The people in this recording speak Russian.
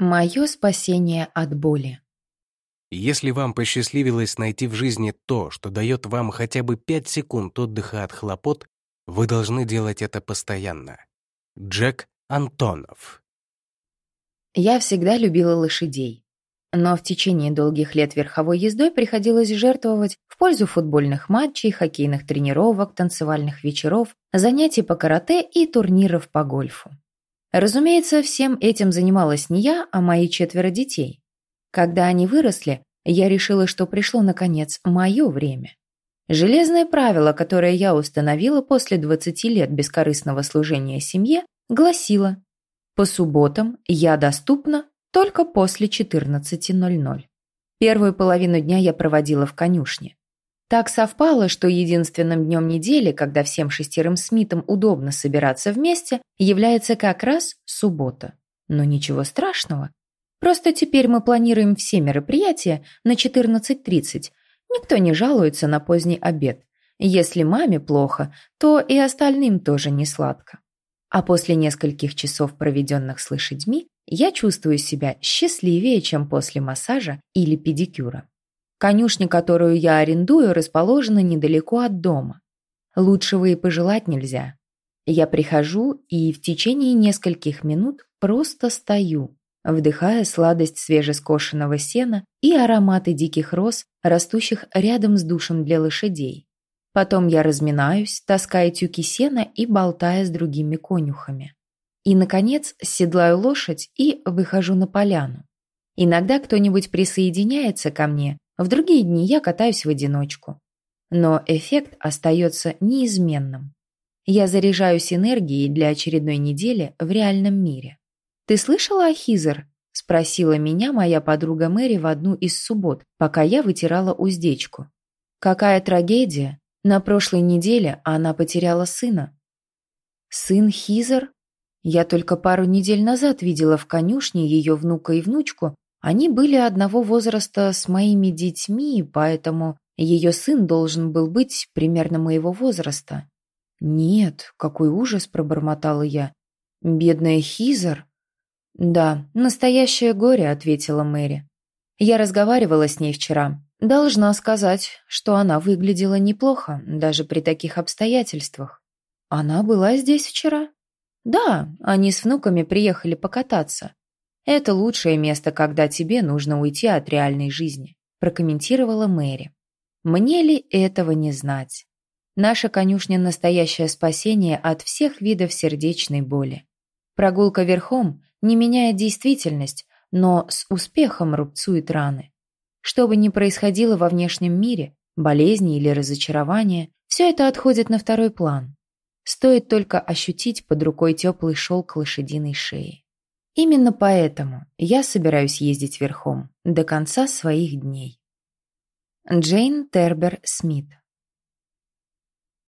Мое спасение от боли. Если вам посчастливилось найти в жизни то, что дает вам хотя бы 5 секунд отдыха от хлопот, вы должны делать это постоянно. Джек Антонов Я всегда любила лошадей. Но в течение долгих лет верховой ездой приходилось жертвовать в пользу футбольных матчей, хоккейных тренировок, танцевальных вечеров, занятий по карате и турниров по гольфу. Разумеется, всем этим занималась не я, а мои четверо детей. Когда они выросли, я решила, что пришло, наконец, мое время. Железное правило, которое я установила после 20 лет бескорыстного служения семье, гласило «По субботам я доступна только после 14.00». Первую половину дня я проводила в конюшне. Так совпало, что единственным днем недели, когда всем шестерым Смитам удобно собираться вместе, является как раз суббота. Но ничего страшного. Просто теперь мы планируем все мероприятия на 14.30. Никто не жалуется на поздний обед. Если маме плохо, то и остальным тоже не сладко. А после нескольких часов, проведенных с лошадьми, я чувствую себя счастливее, чем после массажа или педикюра. Конюшня, которую я арендую, расположена недалеко от дома. Лучшего и пожелать нельзя. Я прихожу и в течение нескольких минут просто стою, вдыхая сладость свежескошенного сена и ароматы диких роз, растущих рядом с душем для лошадей. Потом я разминаюсь, таская тюки сена и болтая с другими конюхами. И, наконец, седлаю лошадь и выхожу на поляну. Иногда кто-нибудь присоединяется ко мне, в другие дни я катаюсь в одиночку. Но эффект остается неизменным. Я заряжаюсь энергией для очередной недели в реальном мире. «Ты слышала о Хизер?» – спросила меня моя подруга Мэри в одну из суббот, пока я вытирала уздечку. «Какая трагедия! На прошлой неделе она потеряла сына». «Сын Хизер?» Я только пару недель назад видела в конюшне ее внука и внучку, они были одного возраста с моими детьми, поэтому ее сын должен был быть примерно моего возраста. «Нет, какой ужас!» – пробормотала я. «Бедная Хизер!» «Да, настоящее горе», – ответила Мэри. «Я разговаривала с ней вчера. Должна сказать, что она выглядела неплохо, даже при таких обстоятельствах. Она была здесь вчера?» «Да, они с внуками приехали покататься. «Это лучшее место, когда тебе нужно уйти от реальной жизни», прокомментировала Мэри. «Мне ли этого не знать? Наша конюшня – настоящее спасение от всех видов сердечной боли. Прогулка верхом не меняет действительность, но с успехом рубцует раны. Что бы ни происходило во внешнем мире, болезни или разочарования, все это отходит на второй план. Стоит только ощутить под рукой теплый шелк лошадиной шеи. Именно поэтому я собираюсь ездить верхом до конца своих дней. Джейн Тербер Смит